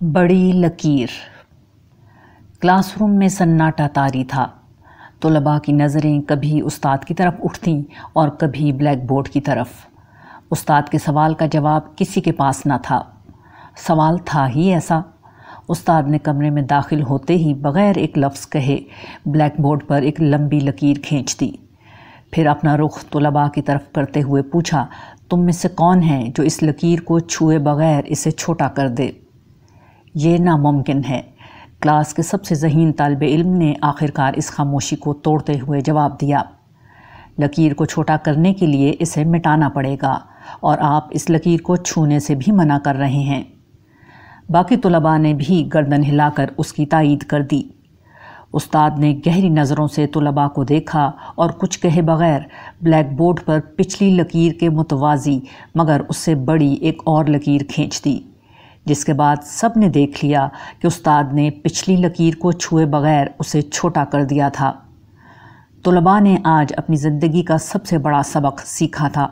بڑی لکیر۔ Class room میں سناٹا تاری تھا۔ طلباء کی نظریں کبھی استاد کی طرف اٹھتیں اور کبھی بلیک بورڈ کی طرف۔ استاد کے سوال کا جواب کسی کے پاس نہ تھا۔ سوال تھا ہی ایسا۔ استاد نے کمرے میں داخل ہوتے ہی بغیر ایک لفظ کہے بلیک بورڈ پر ایک لمبی لکیر کھینچ دی پھر اپنا رخ طلباء کی طرف کرتے ہوئے پوچھا، تم میں سے کون ہے جو اس لکیر کو چھوئے بغیر اسے چھوٹا کر دے؟ یہ ناممکن ہے۔ کلاس کے سب سے ذہین طالب علم نے آخرکار اس خاموشی کو توڑتے ہوئے جواب دیا۔ لکیر کو چھوٹا کرنے کے لیے اسے مٹانا پڑے گا اور آپ اس لکیر کو چھونے سے بھی منع کر رہے ہیں۔ باقی طلباء نے بھی گردن ہلا کر اس کی تائید کر دی۔ استاد نے گہری نظروں سے طلباء کو دیکھا اور کچھ کہے بغیر بلیک بورڈ پر پچھلی لکیر کے متوازی مگر اس سے بڑی ایک اور لکیر کھینچ دی۔ جس کے بعد سب نے دیکھ لیا کہ استاد نے پچھلی لکیر کو چھوئے بغیر اسے چھوٹا کر دیا تھا۔ طلباء نے آج اپنی زندگی کا سب سے بڑا سبق سیکھا تھا۔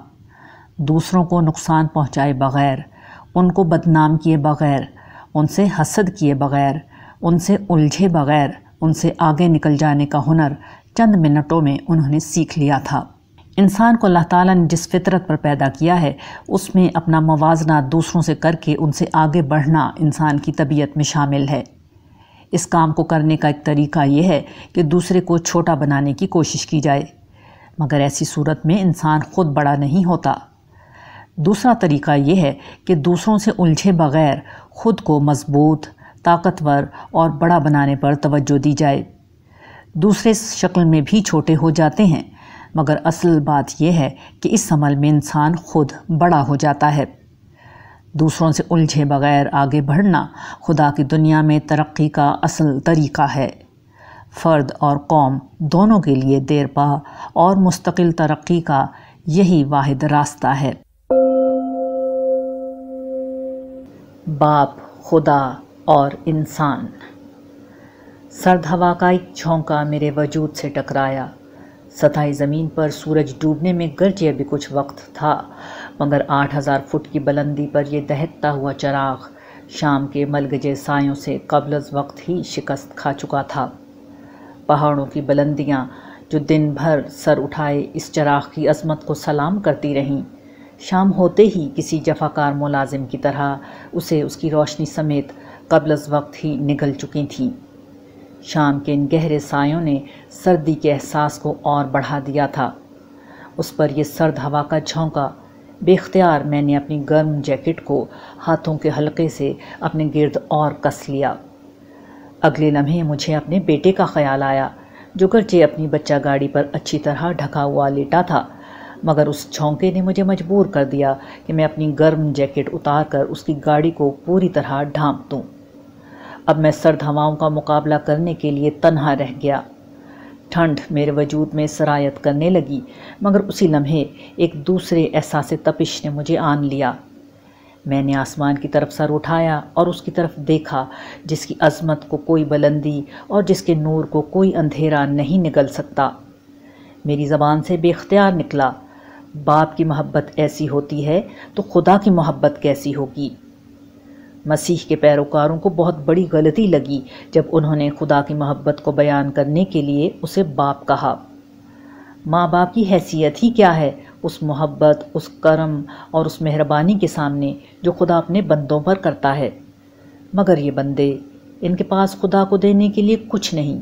دوسروں کو نقصان پہنچائے بغیر، ان کو بدنام کیے بغیر، ان سے حسد کیے بغیر، ان سے الجھے بغیر، ان سے آگے نکل جانے کا ہنر چند منٹوں میں انہوں نے سیکھ لیا تھا۔ انسان کو اللہ تعالیٰ نے جس فطرت پر پیدا کیا ہے، اس میں اپنا موازنہ دوسروں سے کر کے ان سے آگے بڑھنا انسان کی طبیعت میں شامل ہے۔ اس کام کو کرنے کا ایک طریقہ یہ ہے کہ دوسرے کو چھوٹا بنانے کی کوشش کی جائے، مگر ایسی صورت میں انسان خود بڑا نہیں ہوتا۔ دوسرا طریقہ یہ ہے کہ دوسروں سے الجھے بغیر خود کو مضبوط، طاقتور اور بڑا بنانے پر توجہ دی جائے۔ دوسرے شکل میں بھی چھوٹے ہو جاتے ہیں مگر اصل بات یہ ہے کہ اس عمل میں انسان خود بڑا ہو جاتا ہے۔ دوسروں سے الجھے بغیر آگے بڑھنا خدا کی دنیا میں ترقی کا اصل طریقہ ہے۔ فرد اور قوم دونوں کے لیے دیر پا اور مستقل ترقی کا یہی واحد راستہ ہے۔ باپ، خدا اور انسان۔ سرد ہوا کا ایک جھونکا میرے وجود سے ٹکرایا۔ سطح زمین پر سورج ڈوبنے میں گرچہ ابھی کچھ وقت تھا، مگر آٹھ ہزار فٹ کی بلندی پر یہ دہتا ہوا چراغ شام کے ملگجے سایوں سے قبل از وقت ہی شکست کھا چکا تھا۔ پہاڑوں کی بلندیاں جو دن بھر سر اٹھائے اس چراغ کی عظمت کو سلام کرتی رہیں، شام ہوتے ہی کسی جفاکار ملازم کی طرح اسے اس کی روشنی سمیت قبل از وقت ہی نگل چکی تھیں۔ شام کے ان گہرے سایوں نے سردی کے احساس کو اور بڑھا دیا تھا۔ اس پر یہ سرد ہوا کا جھونکا، بے اختیار میں نے اپنی گرم جیکٹ کو ہاتھوں کے حلقے سے اپنے گرد اور کس لیا۔ اگلے لمحے مجھے اپنے بیٹے کا خیال آیا، جو گرچہ اپنی بچہ گاڑی پر اچھی طرح ڈھکا ہوا لیٹا تھا، مگر اس جھونکے نے مجھے مجبور کر دیا کہ میں اپنی گرم جیکٹ اتار کر اس کی گاڑی کو پوری طرح ڈھانپ دوں۔ اب میں سرد ہواؤں کا مقابلہ کرنے کے لیے تنہا رہ گیا۔ ٹھنڈ میرے وجود میں سرایت کرنے لگی، مگر اسی لمحے ایک دوسرے احساس تپش نے مجھے آن لیا۔ میں نے آسمان کی طرف سر اٹھایا اور اس کی طرف دیکھا، جس کی عظمت کو کوئی بلندی اور جس کے نور کو کوئی اندھیرا نہیں نگل سکتا۔ میری زبان سے بے اختیار نکلا، باپ کی محبت ایسی ہوتی ہے تو خدا کی محبت کیسی ہوگی؟ مسیح کے پیروکاروں کو بہت بڑی غلطی لگی جب انہوں نے خدا کی محبت کو بیان کرنے کے لیے اسے باپ کہا۔ ماں باپ کی حیثیت ہی کیا ہے؟ اس محبت، اس کرم اور اس مہربانی کے سامنے جو خدا اپنے بندوں پر کرتا ہے۔ مگر یہ بندے ان کے پاس خدا کو دینے کے لیے کچھ نہیں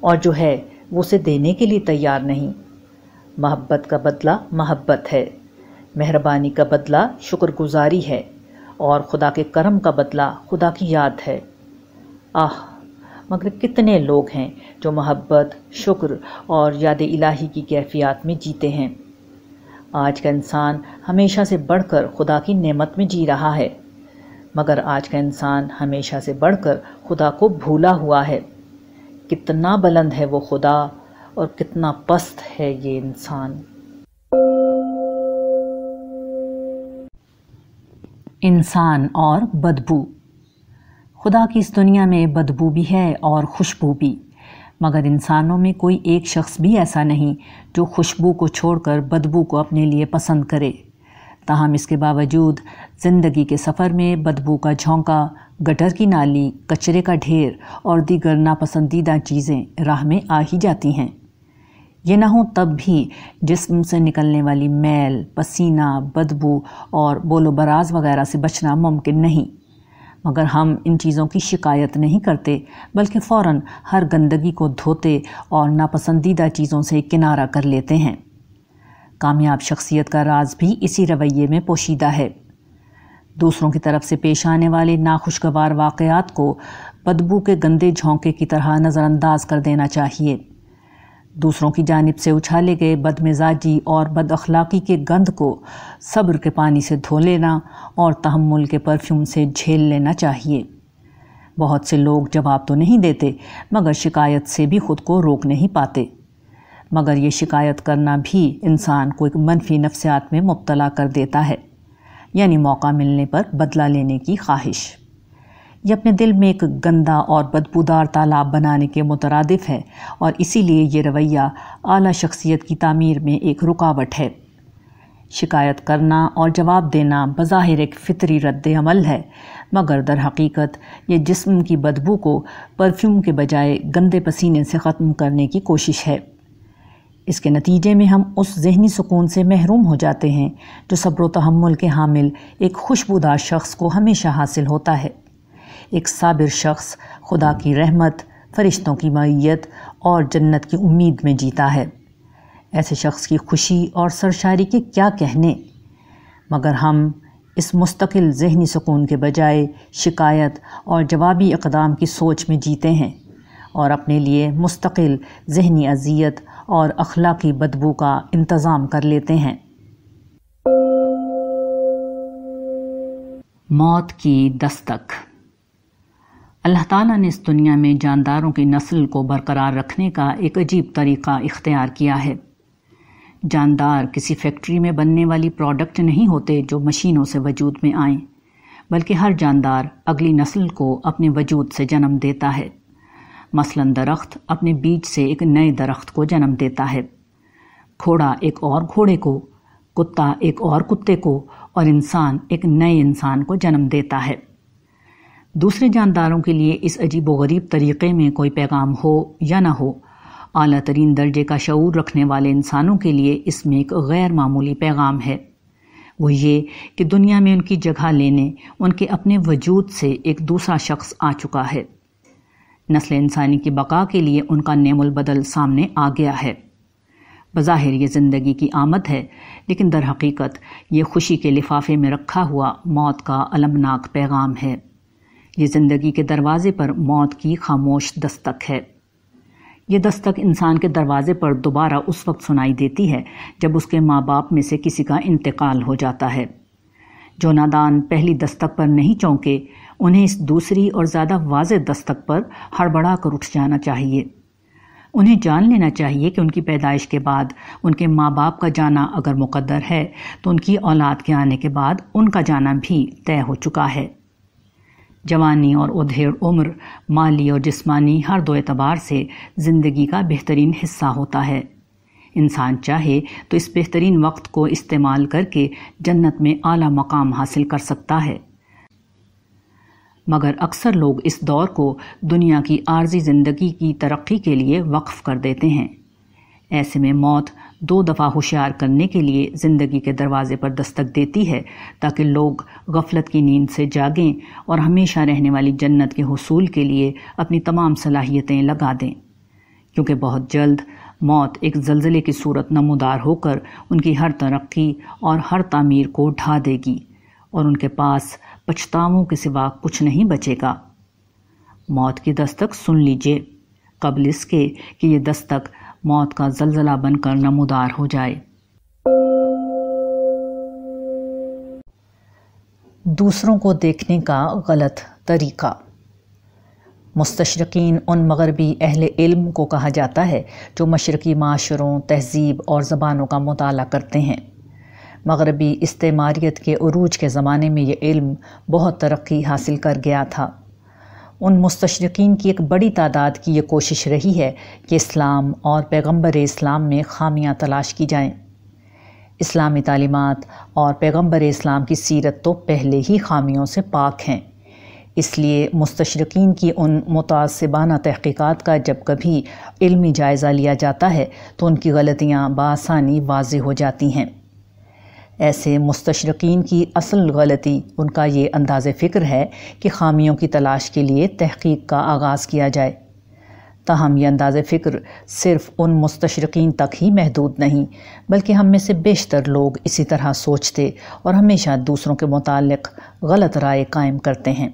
اور جو ہے وہ اسے دینے کے لیے تیار نہیں۔ محبت کا بدلہ محبت ہے، مہربانی کا بدلہ شکر گزاری ہے۔ اور خدا کے کرم کا بدلہ خدا کی یاد ہے۔ آہ، مگر کتنے لوگ ہیں جو محبت، شکر اور یاد الہی کی کیفیات میں جیتے ہیں۔ آج کا انسان ہمیشہ سے بڑھ کر خدا کی نعمت میں جی رہا ہے، مگر آج کا انسان ہمیشہ سے بڑھ کر خدا کو بھولا ہوا ہے۔ کتنا بلند ہے وہ خدا اور کتنا پست ہے یہ انسان۔ انسان اور بدبو۔ خدا کی اس دنیا میں بدبو بھی ہے اور خوشبو بھی۔ مگر انسانوں میں کوئی ایک شخص بھی ایسا نہیں جو خوشبو کو چھوڑ کر بدبو کو اپنے لیے پسند کرے۔ تاہم اس کے باوجود زندگی کے سفر میں بدبو کا جھونکا، گٹر کی نالی، کچرے کا ڈھیر اور دیگر ناپسندیدہ چیزیں راہ میں آ ہی جاتی ہیں۔ یہ نہ ہوں تب بھی جسم سے نکلنے والی میل، پسینہ، بدبو اور بول و براز وغیرہ سے بچنا ممکن نہیں۔ مگر ہم ان چیزوں کی شکایت نہیں کرتے، بلکہ فوراً ہر گندگی کو دھوتے اور ناپسندیدہ چیزوں سے کنارہ کر لیتے ہیں۔ کامیاب شخصیت کا راز بھی اسی رویے میں پوشیدہ ہے۔ دوسروں کی طرف سے پیش آنے والے ناخوشگوار واقعات کو بدبو کے گندے جھونکے کی طرح نظر انداز کر دینا چاہیے۔ دوسروں کی جانب سے اچھالے گئے بد مزاجی اور بد اخلاقی کے گند کو صبر کے پانی سے دھو لینا اور تحمل کے پرفیوم سے جھیل لینا چاہیے۔ بہت سے لوگ جواب تو نہیں دیتے، مگر شکایت سے بھی خود کو روک نہیں پاتے۔ مگر یہ شکایت کرنا بھی انسان کو ایک منفی نفسیات میں مبتلا کر دیتا ہے یعنی موقع ملنے پر بدلہ لینے کی خواہش۔ یہ اپنے دل میں ایک گندا اور بدبودار تالاب بنانے کے مترادف ہے اور اسی لیے یہ رویہ اعلیٰ شخصیت کی تعمیر میں ایک رکاوٹ ہے۔ شکایت کرنا اور جواب دینا بظاہر ایک فطری رد عمل ہے، مگر در حقیقت یہ جسم کی بدبو کو پرفیوم کے بجائے گندے پسینے سے ختم کرنے کی کوشش ہے۔ اس کے نتیجے میں ہم اس ذہنی سکون سے محروم ہو جاتے ہیں جو صبر و تحمل کے حامل ایک خوشبودار شخص کو ہمیشہ حاصل ہوتا ہے۔ ایک صابر شخص، خدا کی رحمت، فرشتوں کی معیت اور جنت کی امید میں جیتا ہے۔ ایسے شخص کی خوشی اور سرشاری کے کیا کہنے؟ مگر ہم اس مستقل ذہنی سکون کے بجائے شکایت اور جوابی اقدام کی سوچ میں جیتے ہیں اور اپنے لیے مستقل ذہنی اذیت اور اخلاقی بدبو کا انتظام کر لیتے ہیں۔ موت کی دستک۔ اللہ تعالیٰ نے اس دنیا میں جانداروں کی نسل کو برقرار رکھنے کا ایک عجیب طریقہ اختیار کیا ہے۔ جاندار کسی فیکٹری میں بننے والی پروڈکٹ نہیں ہوتے جو مشینوں سے وجود میں آئیں، بلکہ ہر جاندار اگلی نسل کو اپنے وجود سے جنم دیتا ہے۔ مثلا درخت اپنے بیج سے ایک نئے درخت کو جنم دیتا ہے۔ گھوڑا ایک اور گھوڑے کو، کتا ایک اور کتے کو، اور انسان ایک نئے انسان کو جنم دیتا ہے۔ دوسرے جانداروں کے لیے اس عجیب و غریب طریقے میں کوئی پیغام ہو یا نہ ہو۔ اعلیٰ ترین درجے کا شعور رکھنے والے انسانوں کے لیے اس میں ایک غیر معمولی پیغام ہے۔ وہ یہ کہ دنیا میں ان کی جگہ لینے، ان کے اپنے وجود سے ایک دوسرا شخص آ چکا ہے۔ نسل انسانی کی بقا کے لیے ان کا نیم البدل سامنے آ گیا ہے۔ بظاہر یہ زندگی کی آمد ہے، لیکن در حقیقت یہ خوشی کے لفافے میں رکھا ہوا موت کا المناک پیغام ہے۔ یہ زندگی کے دروازے پر موت کی خاموش دستک ہے۔ یہ دستک انسان کے دروازے پر دوبارہ اس وقت سنائی دیتی ہے جب اس کے ماں باپ میں سے کسی کا انتقال ہو جاتا ہے۔ جو نادان پہلی دستک پر نہیں چونکے، انہیں اس دوسری اور زیادہ واضح دستک پر ہڑبڑا کر اٹھ جانا چاہیے۔ انہیں جان لینا چاہیے کہ ان کی پیدائش کے بعد ان کے ماں باپ کا جانا اگر مقدر ہے، تو ان کی اولاد کے آنے کے بعد ان کا جانا بھی طے ہو چکا ہے۔ جوانی اور ادھیڑ عمر، مالی اور جسمانی ہر دو اعتبار سے زندگی کا بہترین حصہ ہوتا ہے۔ انسان چاہے تو اس بہترین وقت کو استعمال کر کے جنت میں اعلیٰ مقام حاصل کر سکتا ہے۔ مگر اکثر لوگ اس دور کو دنیا کی عارضی زندگی کی ترقی کے لیے وقف کر دیتے ہیں۔ ایسے میں موت دو دفعہ ہوشیار کرنے کے لیے زندگی کے دروازے پر دستک دیتی ہے تاکہ لوگ غفلت کی نیند سے جاگیں اور ہمیشہ رہنے والی جنت کے حصول کے لیے اپنی تمام صلاحیتیں لگا دیں۔ کیونکہ بہت جلد موت ایک زلزلے کی صورت نمودار ہو کر ان کی ہر ترقی اور ہر تعمیر کو ڈھا دے گی اور ان کے پاس پچھتاؤں کے سوا کچھ نہیں بچے گا۔ موت کی دستک سن لیجیے۔ قبل اس کے کہ یہ دستک موت کا زلزلہ بن کر نمودار ہو جائے۔ دوسروں کو دیکھنے کا غلط طریقہ۔ مستشرقین ان مغربی اہل علم کو کہا جاتا ہے جو مشرقی معاشروں، تہذیب اور زبانوں کا مطالعہ کرتے ہیں۔ مغربی استعماریت کے عروج کے زمانے میں یہ علم بہت ترقی حاصل کر گیا تھا۔ ان مستشرقین کی ایک بڑی تعداد کی یہ کوشش رہی ہے کہ اسلام اور پیغمبر اسلام میں خامیاں تلاش کی جائیں۔ اسلامی تعلیمات اور پیغمبر اسلام کی سیرت تو پہلے ہی خامیوں سے پاک ہیں۔ اس لیے مستشرقین کی ان متعصبانہ تحقیقات کا جب کبھی علمی جائزہ لیا جاتا ہے تو ان کی غلطیاں بآسانی واضح ہو جاتی ہیں۔ ایسے مستشرقین کی اصل غلطی ان کا یہ انداز فکر ہے کہ خامیوں کی تلاش کے لیے تحقیق کا آغاز کیا جائے۔ تاہم، یہ انداز فکر صرف ان مستشرقین تک ہی محدود نہیں، بلکہ ہم میں سے بیشتر لوگ اسی طرح سوچتے اور ہمیشہ دوسروں کے متعلق غلط رائے قائم کرتے ہیں۔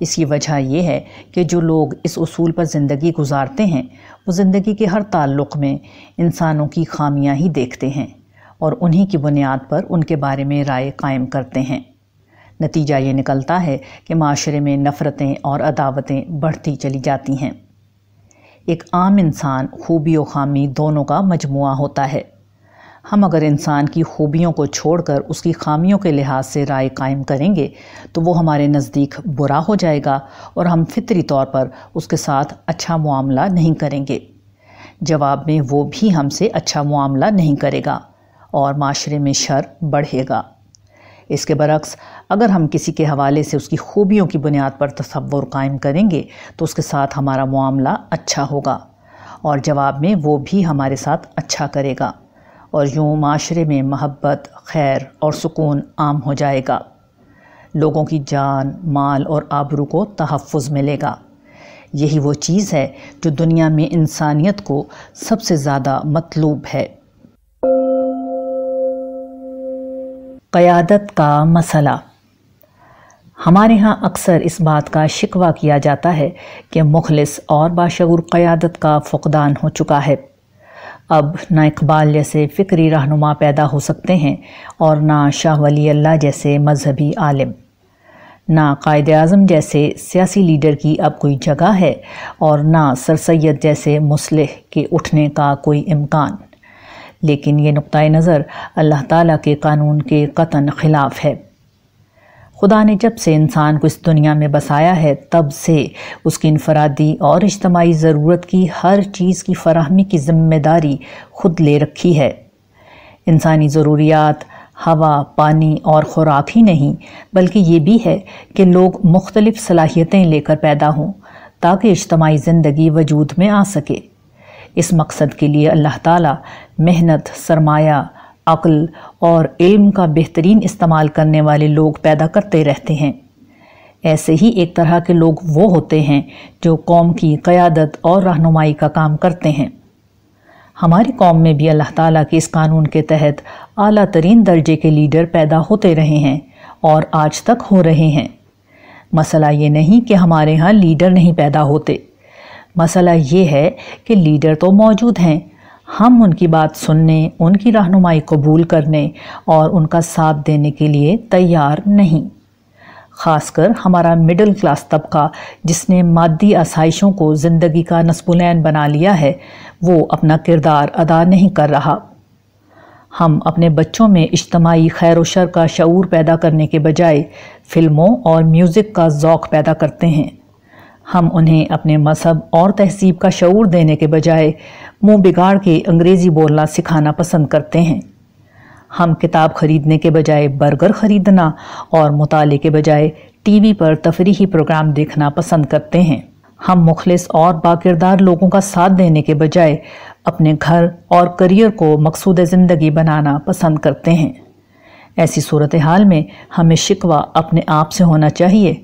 اس کی وجہ یہ ہے کہ جو لوگ اس اصول پر زندگی گزارتے ہیں، وہ زندگی کے ہر تعلق میں انسانوں کی خامیاں ہی دیکھتے ہیں۔ اور انہی کی بنیاد پر ان کے بارے میں رائے قائم کرتے ہیں۔ نتیجہ یہ نکلتا ہے کہ معاشرے میں نفرتیں اور عداوتیں بڑھتی چلی جاتی ہیں۔ ایک عام انسان خوبی و خامی دونوں کا مجموعہ ہوتا ہے۔ ہم اگر انسان کی خوبیوں کو چھوڑ کر اس کی خامیوں کے لحاظ سے رائے قائم کریں گے تو وہ ہمارے نزدیک برا ہو جائے گا اور ہم فطری طور پر اس کے ساتھ اچھا معاملہ نہیں کریں گے۔ جواب میں وہ بھی ہم سے اچھا معاملہ نہیں کرے گا۔ اور معاشرے میں شر بڑھے گا۔ اس کے برعکس، اگر ہم کسی کے حوالے سے اس کی خوبیوں کی بنیاد پر تصور قائم کریں گے، تو اس کے ساتھ ہمارا معاملہ اچھا ہوگا اور جواب میں وہ بھی ہمارے ساتھ اچھا کرے گا اور یوں معاشرے میں محبت، خیر اور سکون عام ہو جائے گا۔ لوگوں کی جان، مال اور آبرو کو تحفظ ملے گا۔ یہی وہ چیز ہے جو دنیا میں انسانیت کو سب سے زیادہ مطلوب ہے۔ قیادت کا مسئلہ۔ ہمارے ہاں اکثر اس بات کا شکوہ کیا جاتا ہے کہ مخلص اور باشعور قیادت کا فقدان ہو چکا ہے۔ اب نہ اقبال جیسے فکری رہنما پیدا ہو سکتے ہیں اور نہ شاہ ولی اللہ جیسے مذہبی عالم۔ نہ قائد اعظم جیسے سیاسی لیڈر کی اب کوئی جگہ ہے اور نہ سر سید جیسے مسلح کے اٹھنے کا کوئی امکان۔ لیکن یہ نقطۂ نظر اللہ تعالیٰ کے قانون کے قطن خلاف ہے۔ خدا نے جب سے انسان کو اس دنیا میں بسایا ہے، تب سے اس کی انفرادی اور اجتماعی ضرورت کی ہر چیز کی فراہمی کی ذمہ داری خود لے رکھی ہے۔ انسانی ضروریات، ہوا، پانی اور خوراک ہی نہیں، بلکہ یہ بھی ہے کہ لوگ مختلف صلاحیتیں لے کر پیدا ہوں تاکہ اجتماعی زندگی وجود میں آ سکے۔ اس مقصد کے لیے اللہ تعالیٰ محنت، سرمایہ، عقل اور علم کا بہترین استعمال کرنے والے لوگ پیدا کرتے رہتے ہیں۔ ایسے ہی ایک طرح کے لوگ وہ ہوتے ہیں جو قوم کی قیادت اور رہنمائی کا کام کرتے ہیں۔ ہماری قوم میں بھی اللہ تعالیٰ کے اس قانون کے تحت اعلیٰ ترین درجے کے لیڈر پیدا ہوتے رہے ہیں اور آج تک ہو رہے ہیں۔ مسئلہ یہ نہیں کہ ہمارے ہاں لیڈر نہیں پیدا ہوتے۔ مسئلہ یہ ہے کہ لیڈر تو موجود ہیں ہم ان کی بات سننے، ان کی رہنمائی قبول کرنے اور ان کا ساتھ دینے کے لیے تیار نہیں۔ خاص کر ہمارا مڈل کلاس طبقہ، جس نے مادی آسائشوں کو زندگی کا نصب العین بنا لیا ہے، وہ اپنا کردار ادا نہیں کر رہا۔ ہم اپنے بچوں میں اجتماعی خیر و شر کا شعور پیدا کرنے کے بجائے فلموں اور میوزک کا ذوق پیدا کرتے ہیں۔ ہم انہیں اپنے مذہب اور تہذیب کا شعور دینے کے بجائے منہ بگاڑ کے انگریزی بولنا سکھانا پسند کرتے ہیں۔ ہم کتاب خریدنے کے بجائے برگر خریدنا اور مطالعے کے بجائے ٹی وی پر تفریحی پروگرام دیکھنا پسند کرتے ہیں۔ ہم مخلص اور باکردار لوگوں کا ساتھ دینے کے بجائے اپنے گھر اور کریئر کو مقصود زندگی بنانا پسند کرتے ہیں۔ ایسی صورتحال میں ہمیں شکوہ اپنے آپ سے ہونا چاہیے۔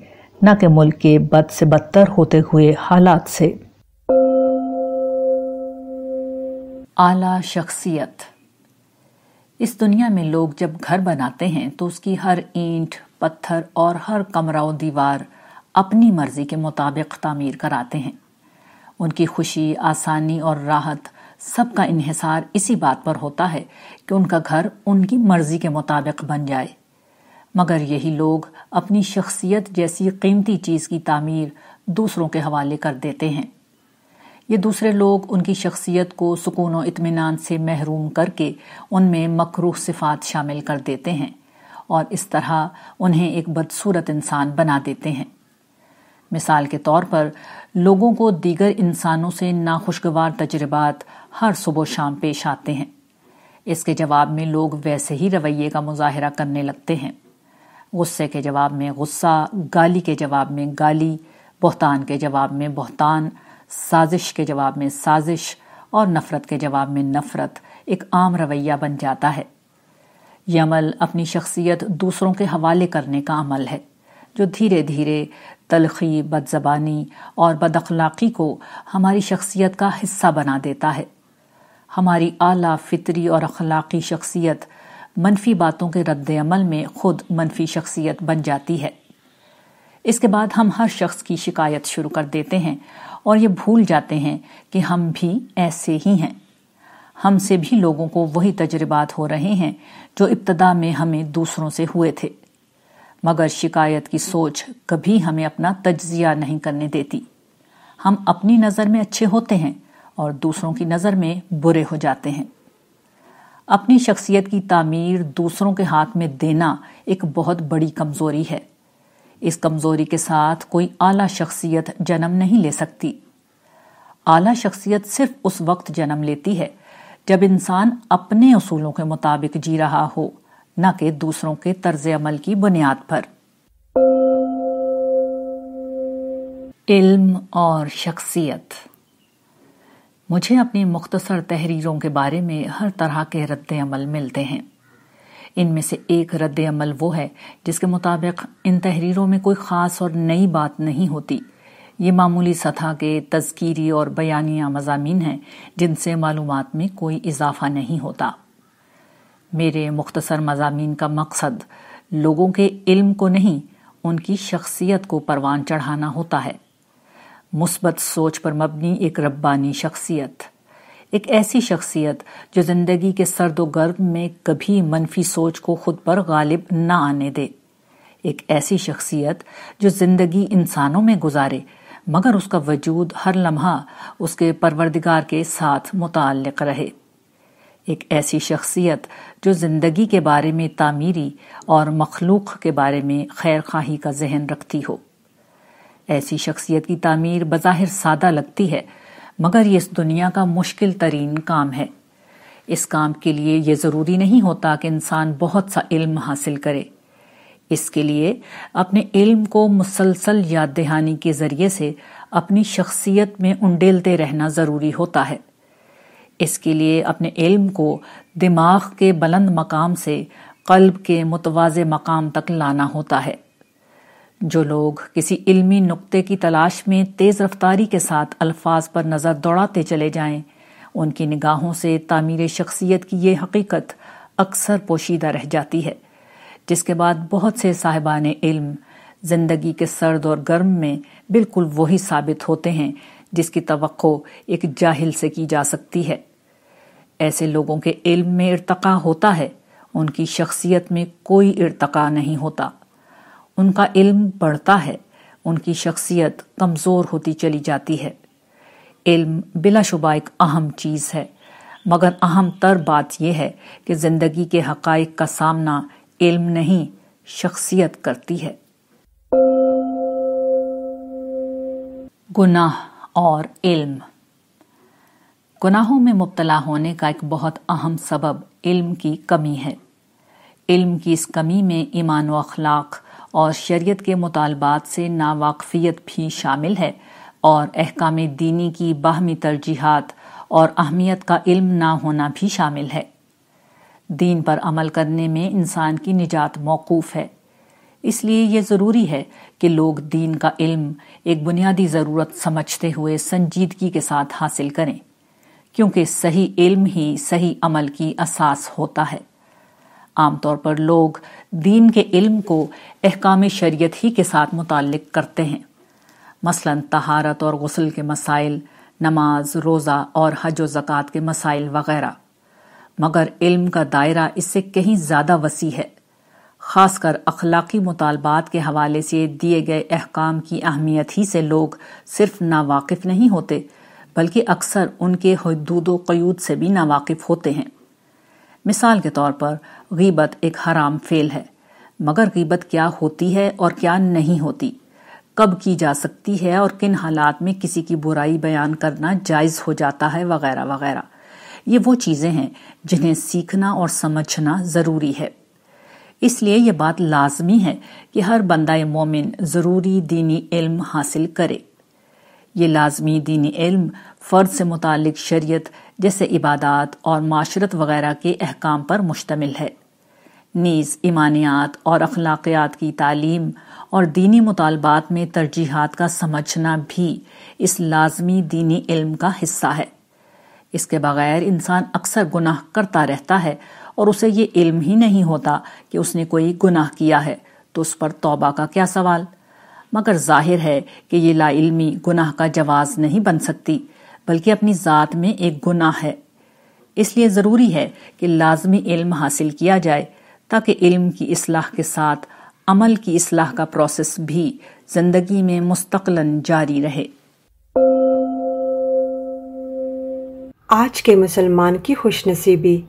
نہ کہ ملک کے بد سے بدتر ہوتے ہوئے حالات سے۔ اعلیٰ شخصیت۔ اس دنیا میں لوگ جب گھر بناتے ہیں تو اس کی ہر اینٹ، پتھر اور ہر کمرہ و دیوار اپنی مرضی کے مطابق تعمیر کراتے ہیں۔ ان کی خوشی، آسانی اور راحت سب کا انحصار اسی بات پر ہوتا ہے کہ ان کا گھر ان کی مرضی کے مطابق بن جائے۔ مگر یہی لوگ اپنی شخصیت جیسی قیمتی چیز کی تعمیر دوسروں کے حوالے کر دیتے ہیں۔ یہ دوسرے لوگ ان کی شخصیت کو سکون و اطمینان سے محروم کر کے ان میں مکروح صفات شامل کر دیتے ہیں اور اس طرح انہیں ایک بدصورت انسان بنا دیتے ہیں۔ مثال کے طور پر لوگوں کو دیگر انسانوں سے ناخوشگوار تجربات ہر صبح و شام پیش آتے ہیں۔ اس کے جواب میں لوگ ویسے ہی رویے کا مظاہرہ کرنے لگتے ہیں۔ غصے کے جواب میں غصہ، گالی کے جواب میں گالی، بہتان کے جواب میں بہتان، سازش کے جواب میں سازش اور نفرت کے جواب میں نفرت ایک عام رویہ بن جاتا ہے۔ یہ عمل اپنی شخصیت دوسروں کے حوالے کرنے کا عمل ہے، جو دھیرے دھیرے تلخی بد زبانی اور بد اخلاقی کو ہماری شخصیت کا حصہ بنا دیتا ہے۔ ہماری اعلیٰ فطری اور اخلاقی شخصیت منفی باتوں کے رد عمل میں خود منفی شخصیت بن جاتی ہے۔ اس کے بعد ہم ہر شخص کی شکایت شروع کر دیتے ہیں اور یہ بھول جاتے ہیں کہ ہم بھی ایسے ہی ہیں۔ ہم سے بھی لوگوں کو وہی تجربات ہو رہے ہیں جو ابتدا میں ہمیں دوسروں سے ہوئے تھے۔ مگر شکایت کی سوچ کبھی ہمیں اپنا تجزیہ نہیں کرنے دیتی۔ ہم اپنی نظر میں اچھے ہوتے ہیں اور دوسروں کی نظر میں برے ہو جاتے ہیں۔ اپنی شخصیت کی تعمیر دوسروں کے ہاتھ میں دینا ایک بہت بڑی کمزوری ہے۔ اس کمزوری کے ساتھ کوئی اعلی شخصیت جنم نہیں لے سکتی۔ اعلی شخصیت صرف اس وقت جنم لیتی ہے جب انسان اپنے اصولوں کے مطابق جی رہا ہو، نہ کہ دوسروں کے طرز عمل کی بنیاد پر۔ علم اور شخصیت۔ مجھے اپنی مختصر تحریروں کے بارے میں ہر طرح کے رد عمل ملتے ہیں۔ ان میں سے ایک رد عمل وہ ہے جس کے مطابق ان تحریروں میں کوئی خاص اور نئی بات نہیں ہوتی۔ یہ معمولی سطح کے تذکیری اور بیانیہ مضامین ہیں جن سے معلومات میں کوئی اضافہ نہیں ہوتا۔ میرے مختصر مضامین کا مقصد لوگوں کے علم کو نہیں، ان کی شخصیت کو پروان چڑھانا ہوتا ہے۔ مثبت سوچ پر مبنی ایک ربانی شخصیت۔ ایک ایسی شخصیت جو زندگی کے سرد و گرم میں کبھی منفی سوچ کو خود پر غالب نہ آنے دے۔ ایک ایسی شخصیت جو زندگی انسانوں میں گزارے، مگر اس کا وجود ہر لمحہ اس کے پروردگار کے ساتھ متعلق رہے۔ ایک ایسی شخصیت جو زندگی کے بارے میں تعمیری اور مخلوق کے بارے میں خیر خواہی کا ذہن رکھتی ہو۔ ایسی شخصیت کی تعمیر بظاہر سادہ لگتی ہے، مگر یہ اس دنیا کا مشکل ترین کام ہے۔ اس کام کے لیے یہ ضروری نہیں ہوتا کہ انسان بہت سا علم حاصل کرے۔ اس کے لیے اپنے علم کو مسلسل یاد دہانی کے ذریعے سے اپنی شخصیت میں انڈیلتے رہنا ضروری ہوتا ہے۔ اس کے لیے اپنے علم کو دماغ کے بلند مقام سے قلب کے متوازے مقام تک لانا ہوتا ہے۔ جو لوگ کسی علمی نقطے کی تلاش میں تیز رفتاری کے ساتھ الفاظ پر نظر دوڑاتے چلے جائیں، ان کی نگاہوں سے تعمیر شخصیت کی یہ حقیقت اکثر پوشیدہ رہ جاتی ہے، جس کے بعد بہت سے صاحبان علم زندگی کے سرد اور گرم میں بالکل وہی ثابت ہوتے ہیں جس کی توقع ایک جاہل سے کی جا سکتی ہے۔ ایسے لوگوں کے علم میں ارتقا ہوتا ہے، ان کی شخصیت میں کوئی ارتقا نہیں ہوتا۔ ان کا علم بڑھتا ہے، ان کی شخصیت کمزور ہوتی چلی جاتی ہے۔ علم بلا شبہ ایک اہم چیز ہے۔ مگر اہم تر بات یہ ہے کہ زندگی کے حقائق کا سامنا علم نہیں، شخصیت کرتی ہے۔ گناہ اور علم۔ گناہوں میں مبتلا ہونے کا ایک بہت اہم سبب علم کی کمی ہے۔ علم کی اس کمی میں ایمان و اخلاق اور شریعت کے مطالبات سے ناواقفیت بھی شامل ہے اور احکام دینی کی باہمی ترجیحات اور اہمیت کا علم نہ ہونا بھی شامل ہے۔ دین پر عمل کرنے میں انسان کی نجات موقوف ہے۔ اس لیے یہ ضروری ہے کہ لوگ دین کا علم ایک بنیادی ضرورت سمجھتے ہوئے سنجیدگی کے ساتھ حاصل کریں، کیونکہ صحیح علم ہی صحیح عمل کی اساس ہوتا ہے۔ عام طور پر لوگ دین کے علم کو احکام شریعت ہی کے ساتھ متعلق کرتے ہیں۔ مثلا تہارت اور غسل کے مسائل، نماز، روزہ اور حج و زکوٰۃ کے مسائل وغیرہ۔ مگر علم کا دائرہ اس سے کہیں زیادہ وسیع ہے۔ خاص کر اخلاقی مطالبات کے حوالے سے دیے گئے احکام کی اہمیت ہی سے لوگ صرف ناواقف نہیں ہوتے، بلکہ اکثر ان کے حدود و قیود سے بھی ناواقف ہوتے ہیں۔ مثال کے طور پر، غیبت ایک حرام فعل ہے، مگر غیبت کیا ہوتی ہے اور کیا نہیں ہوتی؟ کب کی جا سکتی ہے اور کن حالات میں کسی کی برائی بیان کرنا جائز ہو جاتا ہے، وغیرہ وغیرہ۔ یہ وہ چیزیں ہیں جنہیں سیکھنا اور سمجھنا ضروری ہے۔ اس لیے یہ بات لازمی ہے کہ ہر بندہ مومن ضروری دینی علم حاصل کرے۔ یہ لازمی دینی علم فرد سے متعلق شریعت جیسے عبادات اور معاشرت وغیرہ کے احکام پر مشتمل ہے۔ نیز ایمانیات اور اخلاقیات کی تعلیم اور دینی مطالبات میں ترجیحات کا سمجھنا بھی اس لازمی دینی علم کا حصہ ہے۔ اس کے بغیر انسان اکثر گناہ کرتا رہتا ہے اور اسے یہ علم ہی نہیں ہوتا کہ اس نے کوئی گناہ کیا ہے۔ تو اس پر توبہ کا کیا سوال؟ مگر ظاہر ہے کہ یہ لا علمی گناہ کا جواز نہیں بن سکتی، بلکہ اپنی ذات میں ایک گناہ ہے۔ اس لیے ضروری ہے کہ لازمی علم حاصل کیا جائے تاکہ علم کی اصلاح کے ساتھ عمل کی اصلاح کا پروسیس بھی زندگی میں مستقلاً جاری رہے۔ آج کے مسلمان کی خوش نصیبی۔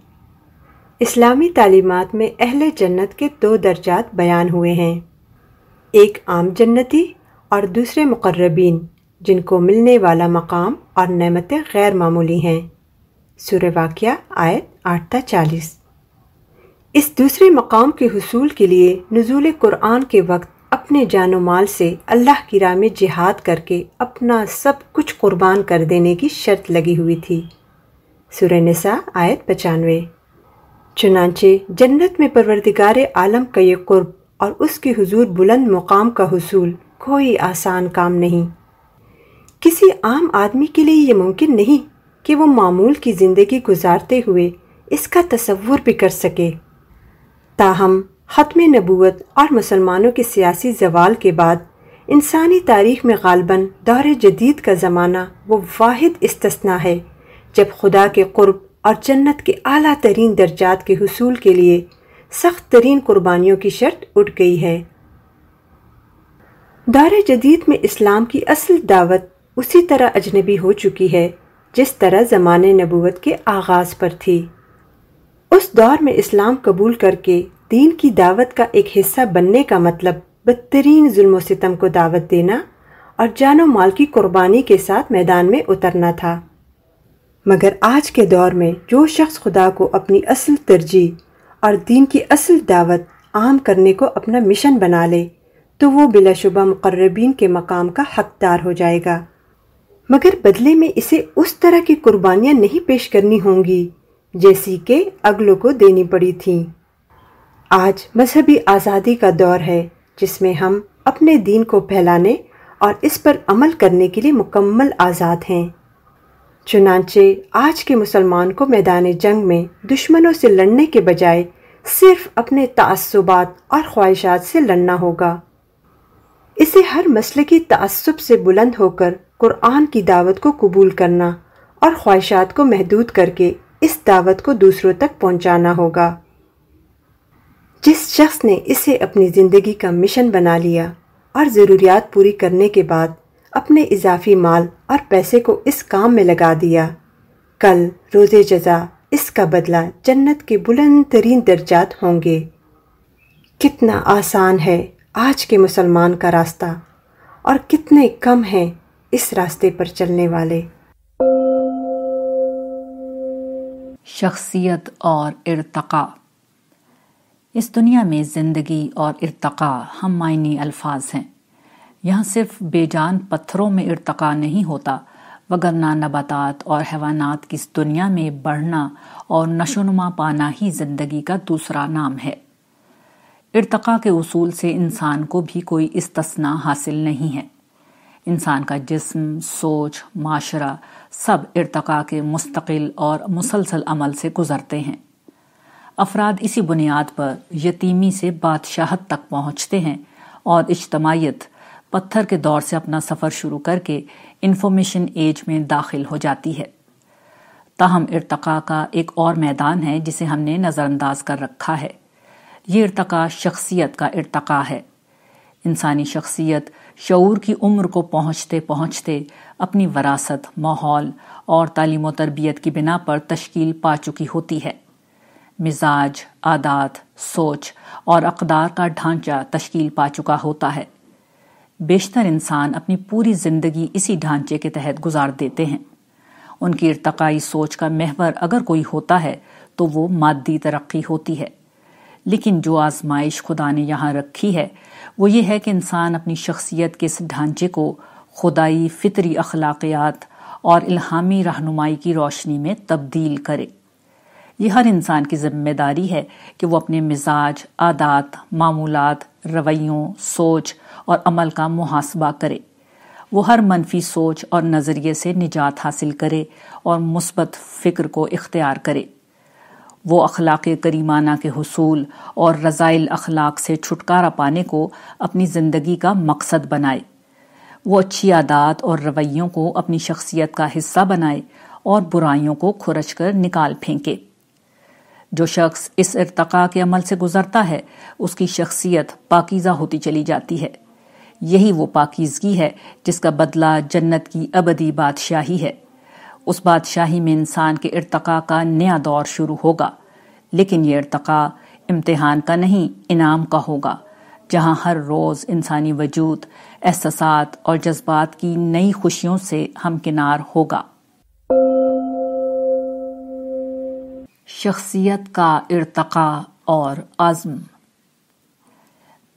اسلامی تعلیمات میں اہل جنت کے دو درجات بیان ہوئے ہیں۔ ایک عام جنتی اور دوسرے مقربین جن کو ملنے والا مقام اور نعمتیں غیر معمولی ہیں۔ سور واقعہ آیت آٹھ تا چالیس۔ اس دوسرے مقام کے حصول کے لیے نزول قرآن کے وقت اپنے جان و مال سے اللہ کی راہ میں جہاد کر کے اپنا سب کچھ قربان کر دینے کی شرط لگی ہوئی تھی۔ سورہ نساء آیت پچانوے۔ چنانچہ جنت میں پروردگار عالم کا یہ قرب اور اس کے حضور بلند مقام کا حصول کوئی آسان کام نہیں۔ کسی عام آدمی کے لیے یہ ممکن نہیں کہ وہ معمول کی زندگی گزارتے ہوئے اس کا تصور بھی کر سکے۔ تاہم، ختم نبوت اور مسلمانوں کے سیاسی زوال کے بعد انسانی تاریخ میں غالباً دور جدید کا زمانہ وہ واحد استثنا ہے، جب خدا کے قرب اور جنت کے اعلیٰ ترین درجات کے حصول کے لیے سخت ترین قربانیوں کی شرط اٹھ گئی ہے۔ دور جدید میں اسلام کی اصل دعوت اسی طرح اجنبی ہو چکی ہے، جس طرح زمان نبوت کے آغاز پر تھی۔ اس دور میں اسلام قبول کر کے دین کی دعوت کا ایک حصہ بننے کا مطلب بدترین ظلم و ستم کو دعوت دینا اور جان و مال کی قربانی کے ساتھ میدان میں اترنا تھا۔ مگر آج کے دور میں جو شخص خدا کو اپنی اصل ترجیح اور دین کی اصل دعوت عام کرنے کو اپنا مشن بنا لے، تو وہ بلا شبہ مقربین کے مقام کا حقدار ہو جائے گا۔ مگر بدلے میں اسے اس طرح کی قربانیاں نہیں پیش کرنی ہوں گی، جیسی کہ اگلوں کو دینی پڑی تھیں۔ آج مذہبی آزادی کا دور ہے، جس میں ہم اپنے دین کو پھیلانے اور اس پر عمل کرنے کے لیے مکمل آزاد ہیں۔ چنانچہ آج کے مسلمان کو میدان جنگ میں دشمنوں سے لڑنے کے بجائے صرف اپنے تعصبات اور خواہشات سے لڑنا ہوگا۔ اسے ہر مسئلے کی تعصب سے بلند ہو کر قرآن کی دعوت کو قبول کرنا اور خواہشات کو محدود کر کے اس دعوت کو دوسروں تک پہنچانا ہوگا۔ جس شخص نے اسے اپنی زندگی کا مشن بنا لیا اور ضروریات پوری کرنے کے بعد اپنے اضافی مال اور پیسے کو اس کام میں لگا دیا۔ کل روز جزا اس کا بدلہ جنت کے بلند ترین درجات ہوں گے۔ کتنا آسان ہے آج کے مسلمان کا راستہ اور کتنے کم ہیں اس راستے پر چلنے والے۔ شخصیت اور ارتقاء اس دنیا میں زندگی اور ارتقاء ہم معنی الفاظ ہیں۔ یہاں صرف بے جان پتھروں میں ارتقاء نہیں ہوتا، وگرنہ نباتات اور حیوانات کی اس دنیا میں بڑھنا اور نشونما پانا ہی زندگی کا دوسرا نام ہے۔ ارتقاء کے اصول سے انسان کو بھی کوئی استثنا حاصل نہیں ہے۔ انسان کا جسم، سوچ، معاشرہ سب ارتقاء کے مستقل اور مسلسل عمل سے گزرتے ہیں۔ افراد اسی بنیاد پر یتیمی سے بادشاہت تک پہنچتے ہیں اور اجتماعیت پتھر کے دور سے اپنا سفر شروع کر کے انفارمیشن ایج میں داخل ہو جاتی ہے۔ تاہم، ارتقاء کا ایک اور میدان ہے جسے ہم نے نظر انداز کر رکھا ہے۔ یہ ارتقاء شخصیت کا ارتقاء ہے۔ انسانی شخصیت شعور کی عمر کو پہنچتے پہنچتے اپنی وراثت، ماحول اور تعلیم و تربیت کی بنا پر تشکیل پا چکی ہوتی ہے۔ مزاج، عادات، سوچ اور اقدار کا ڈھانچہ تشکیل پا چکا ہوتا ہے۔ بیشتر انسان اپنی پوری زندگی اسی ڈھانچے کے تحت گزار دیتے ہیں۔ ان کی ارتقائی سوچ کا محور اگر کوئی ہوتا ہے تو وہ مادی ترقی ہوتی ہے۔ لیکن جو آزمائش خدا نے یہاں رکھی ہے، وہ یہ ہے کہ انسان اپنی شخصیت کے اس ڈھانچے کو خدائی فطری اخلاقیات اور الہامی رہنمائی کی روشنی میں تبدیل کرے۔ یہ ہر انسان کی ذمہ داری ہے کہ وہ اپنے مزاج، عادات، معمولات، رویوں، سوچ اور عمل کا محاسبہ کرے۔ وہ ہر منفی سوچ اور نظریے سے نجات حاصل کرے اور مثبت فکر کو اختیار کرے۔ وہ اخلاق کریمانہ کے حصول اور رضائل اخلاق سے چھٹکارا پانے کو اپنی زندگی کا مقصد بنائے۔ وہ اچھی عادات اور رویوں کو اپنی شخصیت کا حصہ بنائے اور برائیوں کو کھرچ کر نکال پھینکے۔ جو شخص اس ارتقاء کے عمل سے گزرتا ہے، اس کی شخصیت پاکیزہ ہوتی چلی جاتی ہے۔ یہی وہ پاکیزگی ہے جس کا بدلہ جنت کی ابدی بادشاہی ہے۔ اس بادشاہی میں انسان کے ارتقاء کا نیا دور شروع ہوگا، لیکن یہ ارتقاء امتحان کا نہیں، انعام کا ہوگا، جہاں ہر روز انسانی وجود، احساسات اور جذبات کی نئی خوشیوں سے ہمکنار ہوگا۔ شخصیت کا ارتقاء اور عزم۔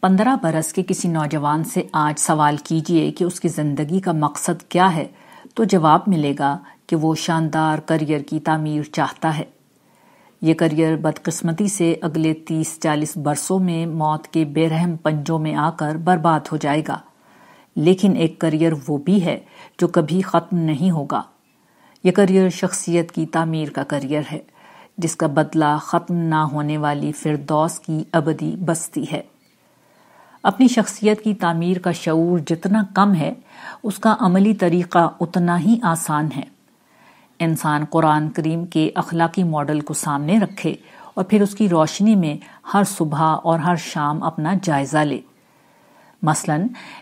پندرہ برس کے کسی نوجوان سے آج سوال کیجیے کہ اس کی زندگی کا مقصد کیا ہے، تو جواب ملے گا کہ وہ شاندار کریئر کی تعمیر چاہتا ہے۔ یہ کریئر بدقسمتی سے اگلے تیس چالیس برسوں میں موت کے بے رحم پنجوں میں آ کر برباد ہو جائے گا۔ لیکن ایک کریئر وہ بھی ہے جو کبھی ختم نہیں ہوگا۔ یہ کریئر شخصیت کی تعمیر کا کریئر ہے، جس کا بدلہ ختم نہ ہونے والی فردوس کی ابدی بستی ہے۔ اپنی شخصیت کی تعمیر کا شعور جتنا کم ہے، اس کا عملی طریقہ اتنا ہی آسان ہے۔ انسان قرآن کریم کے اخلاقی ماڈل کو سامنے رکھے اور پھر اس کی روشنی میں ہر صبح اور ہر شام اپنا جائزہ لے۔ مثلا،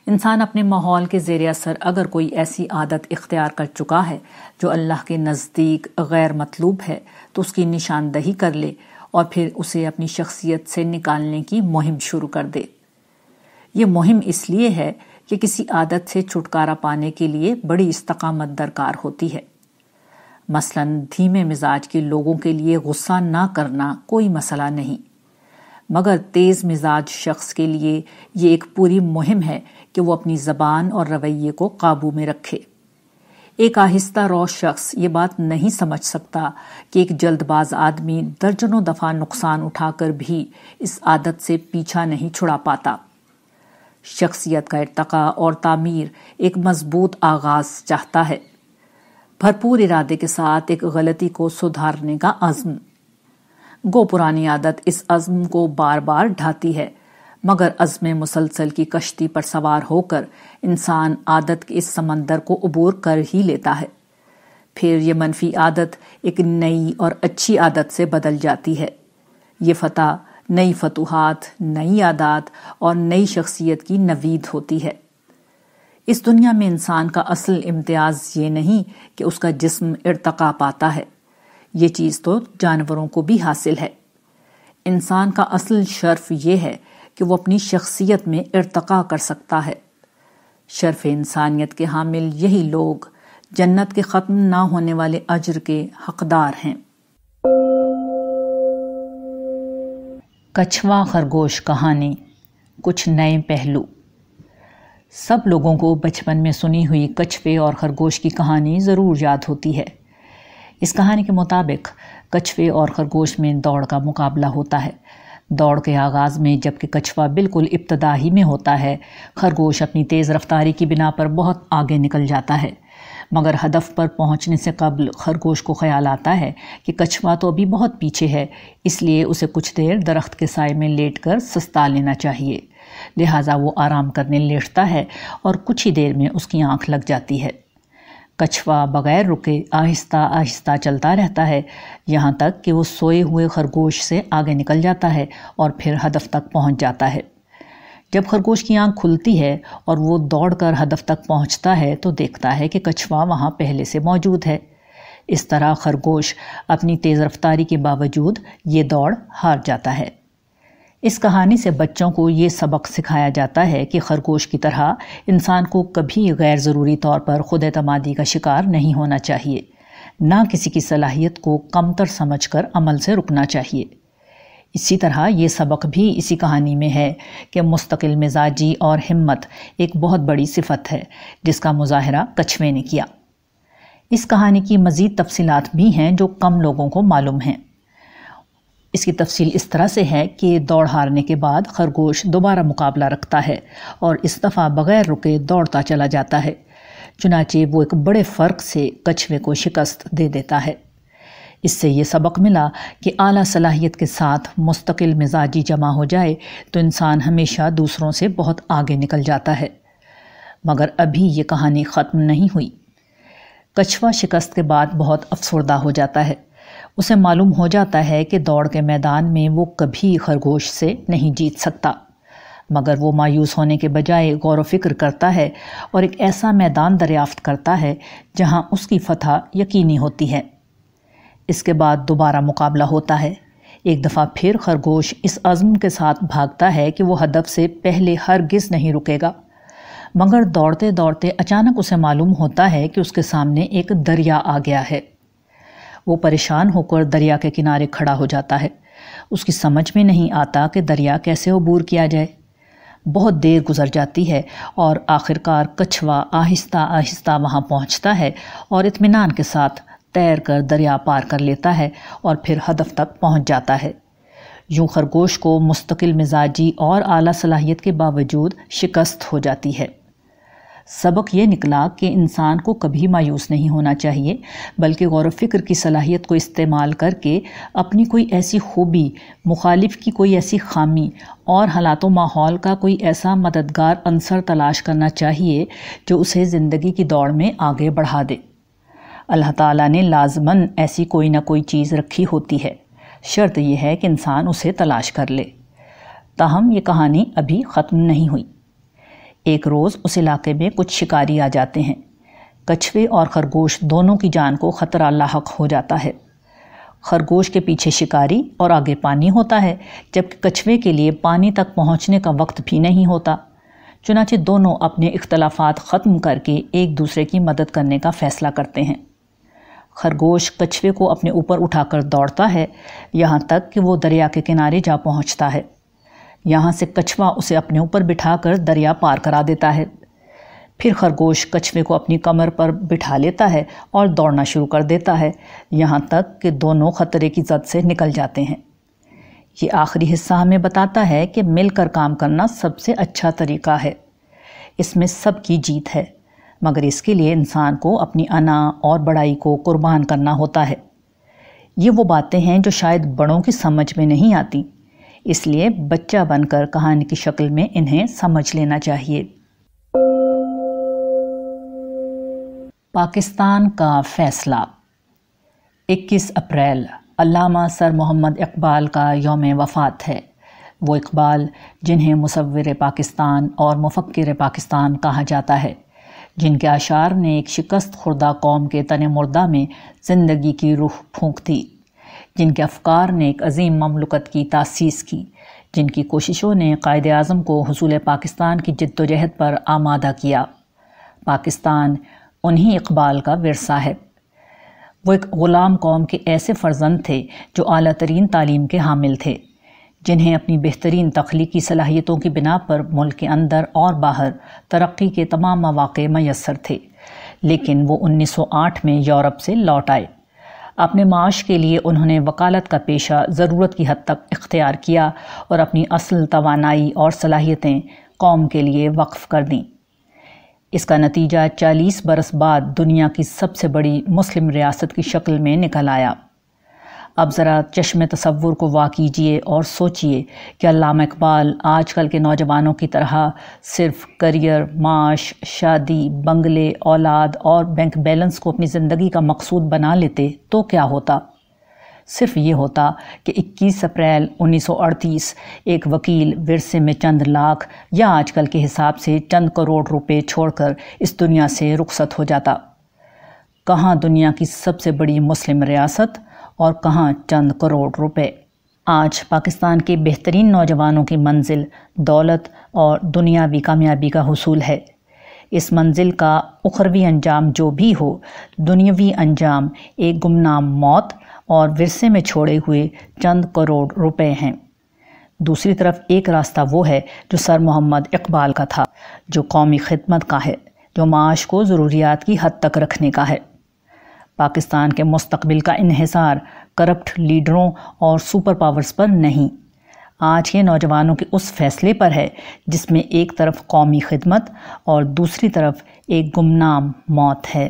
انسان اپنے ماحول کے زیر اثر اگر کوئی ایسی عادت اختیار کر چکا ہے جو اللہ کے نزدیک غیر مطلوب ہے، تو اس کی نشاندہی کر لے اور پھر اسے اپنی شخصیت سے نکالنے کی مہم شروع کر دے۔ یہ مہم اس لیے ہے کہ کسی عادت سے چھٹکارا پانے کے لیے بڑی استقامت درکار ہوتی ہے۔ مثلا دھیمے مزاج کے لوگوں کے لیے غصہ نہ کرنا کوئی مسئلہ نہیں۔ مگر تیز مزاج شخص کے لیے یہ ایک پوری مہم ہے کہ وہ اپنی زبان اور رویے کو قابو میں رکھے۔ ایک آہستہ رو شخص یہ بات نہیں سمجھ سکتا کہ ایک جلد باز آدمی درجنوں دفعہ نقصان اٹھا کر بھی اس عادت سے پیچھا نہیں چھڑا پاتا۔ شخصیت کا ارتقاء اور تعمیر ایک مضبوط آغاز چاہتا ہے۔ بھرپور ارادے کے ساتھ ایک غلطی کو سدھارنے کا عزم۔ گو پرانی عادت اس عزم کو بار بار ڈھاتی ہے، مگر عزم مسلسل کی کشتی پر سوار ہو کر انسان عادت کے اس سمندر کو عبور کر ہی لیتا ہے۔ پھر یہ منفی عادت ایک نئی اور اچھی عادت سے بدل جاتی ہے۔ یہ فتح نئی فتوحات، نئی عادات اور نئی شخصیت کی نوید ہوتی ہے۔ اس دنیا میں انسان کا اصل امتیاز یہ نہیں کہ اس کا جسم ارتقا پاتا ہے۔ یہ چیز تو جانوروں کو بھی حاصل ہے۔ انسان کا اصل شرف یہ ہے کہ وہ اپنی شخصیت میں ارتقا کر سکتا ہے۔ شرف انسانیت کے حامل یہی لوگ جنت کے ختم نہ ہونے والے اجر کے حقدار ہیں۔ کچھوا خرگوش کہانی، کچھ نئے پہلو۔ سب لوگوں کو بچپن میں سنی ہوئی کچھوے اور خرگوش کی کہانی ضرور یاد ہوتی ہے۔ اس کہانی کے مطابق، کچھوے اور خرگوش میں دوڑ کا مقابلہ ہوتا ہے۔ دوڑ کے آغاز میں جبکہ کچھوا بالکل ابتدائی میں ہوتا ہے، خرگوش اپنی تیز رفتاری کی بنا پر بہت آگے نکل جاتا ہے۔ مگر ہدف پر پہنچنے سے قبل خرگوش کو خیال آتا ہے کہ کچھوا تو ابھی بہت پیچھے ہے، اس لیے اسے کچھ دیر درخت کے سائے میں لیٹ کر سستا لینا چاہیے۔ لہٰذا وہ آرام کرنے لیٹتا ہے اور کچھ ہی دیر میں اس کی آنکھ لگ جاتی ہے۔ کچھوا بغیر رکے آہستہ آہستہ چلتا رہتا ہے۔ یہاں تک کہ وہ سوئے ہوئے خرگوش سے آگے نکل جاتا ہے اور پھر ہدف تک پہنچ جاتا ہے۔ جب خرگوش کی آنکھ کھلتی ہے اور وہ دوڑ کر ہدف تک پہنچتا ہے تو دیکھتا ہے کہ کچھوا وہاں پہلے سے موجود ہے۔ اس طرح خرگوش اپنی تیز رفتاری کے باوجود یہ دوڑ ہار جاتا ہے۔ اس کہانی سے بچوں کو یہ سبق سکھایا جاتا ہے کہ خرگوش کی طرح انسان کو کبھی غیر ضروری طور پر خود اعتمادی کا شکار نہیں ہونا چاہیے۔ نہ کسی کی صلاحیت کو کمتر سمجھ کر عمل سے رکنا چاہیے۔ اسی طرح یہ سبق بھی اسی کہانی میں ہے کہ مستقل مزاجی اور ہمت ایک بہت بڑی صفت ہے، جس کا مظاہرہ کچھوے نے کیا۔ اس کہانی کی مزید تفصیلات بھی ہیں جو کم لوگوں کو معلوم ہیں۔ اس کی تفصیل اس طرح سے ہے کہ دوڑ ہارنے کے بعد خرگوش دوبارہ مقابلہ رکھتا ہے اور اس دفعہ بغیر رکے دوڑتا چلا جاتا ہے، چنانچہ وہ ایک بڑے فرق سے کچھوے کو شکست دے دیتا ہے۔ اس سے یہ سبق ملا کہ اعلیٰ صلاحیت کے ساتھ مستقل مزاجی جمع ہو جائے تو انسان ہمیشہ دوسروں سے بہت آگے نکل جاتا ہے۔ مگر ابھی یہ کہانی ختم نہیں ہوئی۔ کچھوا شکست کے بعد بہت افسردہ ہو جاتا ہے۔ اسے معلوم ہو جاتا ہے کہ دوڑ کے میدان میں وہ کبھی خرگوش سے نہیں جیت سکتا۔ مگر وہ مایوس ہونے کے بجائے غور و فکر کرتا ہے اور ایک ایسا میدان دریافت کرتا ہے جہاں اس کی فتح یقینی ہوتی ہے۔ اس کے بعد دوبارہ مقابلہ ہوتا ہے۔ ایک دفعہ پھر خرگوش اس عزم کے ساتھ بھاگتا ہے کہ وہ ہدف سے پہلے ہرگز نہیں رکے گا۔ مگر دوڑتے دوڑتے اچانک اسے معلوم ہوتا ہے کہ اس کے سامنے ایک دریا آ گیا ہے۔ وہ پریشان ہو کر دریا کے کنارے کھڑا ہو جاتا ہے۔ اس کی سمجھ میں نہیں آتا کہ دریا کیسے عبور کیا جائے۔ بہت دیر گزر جاتی ہے اور آخرکار کچھوا آہستہ آہستہ وہاں پہنچتا ہے اور اطمینان کے ساتھ تیر کر دریا پار کر لیتا ہے اور پھر ہدف تک پہنچ جاتا ہے۔ یوں خرگوش کو مستقل مزاجی اور اعلیٰ صلاحیت کے باوجود شکست ہو جاتی ہے۔ سبق یہ نکلا کہ انسان کو کبھی مایوس نہیں ہونا چاہیے، بلکہ غور و فکر کی صلاحیت کو استعمال کر کے اپنی کوئی ایسی خوبی، مخالف کی کوئی ایسی خامی اور حالات و ماحول کا کوئی ایسا مددگار عنصر تلاش کرنا چاہیے جو اسے زندگی کی دوڑ میں آگے بڑھا دے۔ اللہ تعالیٰ نے لازماً ایسی کوئی نہ کوئی چیز رکھی ہوتی ہے۔ شرط یہ ہے کہ انسان اسے تلاش کر لے۔ تاہم، یہ کہانی ابھی ختم نہیں ہوئی۔ ایک روز اس علاقے میں کچھ شکاری آ جاتے ہیں۔ کچھوے اور خرگوش دونوں کی جان کو خطرہ لاحق ہو جاتا ہے۔ خرگوش کے پیچھے شکاری اور آگے پانی ہوتا ہے، جبکہ کچھوے کے لیے پانی تک پہنچنے کا وقت بھی نہیں ہوتا۔ چنانچہ دونوں اپنے اختلافات ختم کر کے ایک دوسرے کی مدد کرنے کا فیصلہ کرتے ہیں۔ خرگوش کچھوے کو اپنے اوپر اٹھا کر دوڑتا ہے۔ یہاں تک کہ وہ دریا کے کنارے جا پہنچتا ہے۔ یہاں سے کچھوا اسے اپنے اوپر بٹھا کر دریا پار کرا دیتا ہے۔ پھر خرگوش کچھوے کو اپنی کمر پر بٹھا لیتا ہے اور دوڑنا شروع کر دیتا ہے۔ یہاں تک کہ دونوں خطرے کی زد سے نکل جاتے ہیں۔ یہ آخری حصہ ہمیں بتاتا ہے کہ مل کر کام کرنا سب سے اچھا طریقہ ہے۔ اس میں سب کی جیت ہے۔ مگر اس کے لیے انسان کو اپنی انا اور بڑائی کو قربان کرنا ہوتا ہے۔ یہ وہ باتیں ہیں جو شاید بڑوں کی سمجھ میں نہیں آتی۔ اس لیے بچہ بن کر کہانی کی شکل میں انہیں سمجھ لینا چاہیے۔ پاکستان کا فیصلہ۔ اکیس اپریل، علامہ سر محمد اقبال کا یوم وفات ہے۔ وہ اقبال جنہیں مصور پاکستان اور مفکر پاکستان کہا جاتا ہے۔ جن کے اشعار نے ایک شکست خوردہ قوم کے تن مردہ میں زندگی کی روح پھونک تھی جن کے افکار نے ایک عظیم مملکت کی تاسیس کی۔ جن کی کوششوں نے قائد اعظم کو حصول پاکستان کی جد و جہد پر آمادہ کیا۔ پاکستان انہی اقبال کا ورثہ ہے۔ وہ ایک غلام قوم کے ایسے فرزند تھے جو اعلیٰ ترین تعلیم کے حامل تھے۔ جنہیں اپنی بہترین تخلیقی صلاحیتوں کی بنا پر ملک کے اندر اور باہر ترقی کے تمام مواقع میسر تھے، لیکن وہ انیس سو آٹھ میں یورپ سے لوٹ آئے۔ اپنے معاش کے لیے انہوں نے وکالت کا پیشہ ضرورت کی حد تک اختیار کیا اور اپنی اصل توانائی اور صلاحیتیں قوم کے لیے وقف کر دیں۔ اس کا نتیجہ چالیس برس بعد دنیا کی سب سے بڑی مسلم ریاست کی شکل میں نکل آیا۔ اب ذرا چشم تصور کو وا کیجیے اور سوچئے کہ علامہ اقبال آج کل کے نوجوانوں کی طرح صرف کریئر، معاش، شادی، بنگلے، اولاد اور بینک بیلنس کو اپنی زندگی کا مقصود بنا لیتے تو کیا ہوتا؟ صرف یہ ہوتا کہ اکیس اپریل انیس سو اڑتیس ایک وکیل ورثے میں چند لاکھ یا آج کل کے حساب سے چند کروڑ روپے چھوڑ کر اس دنیا سے رخصت ہو جاتا۔ کہاں دنیا کی سب سے بڑی مسلم ریاست؟ اور کہاں چند کروڑ روپے۔ آج پاکستان کے بہترین نوجوانوں کی منزل دولت اور دنیاوی کامیابی کا حصول ہے۔ اس منزل کا اخروی انجام جو بھی ہو، دنیاوی انجام ایک گمنام موت اور ورثے میں چھوڑے ہوئے چند کروڑ روپے ہیں۔ دوسری طرف ایک راستہ وہ ہے جو سر محمد اقبال کا تھا، جو قومی خدمت کا ہے، جو معاش کو ضروریات کی حد تک رکھنے کا ہے۔ پاکستان کے مستقبل کا انحصار کرپٹ لیڈروں اور سپر پاورز پر نہیں۔ آج کے نوجوانوں کے اس فیصلے پر ہے جس میں ایک طرف قومی خدمت اور دوسری طرف ایک گمنام موت ہے۔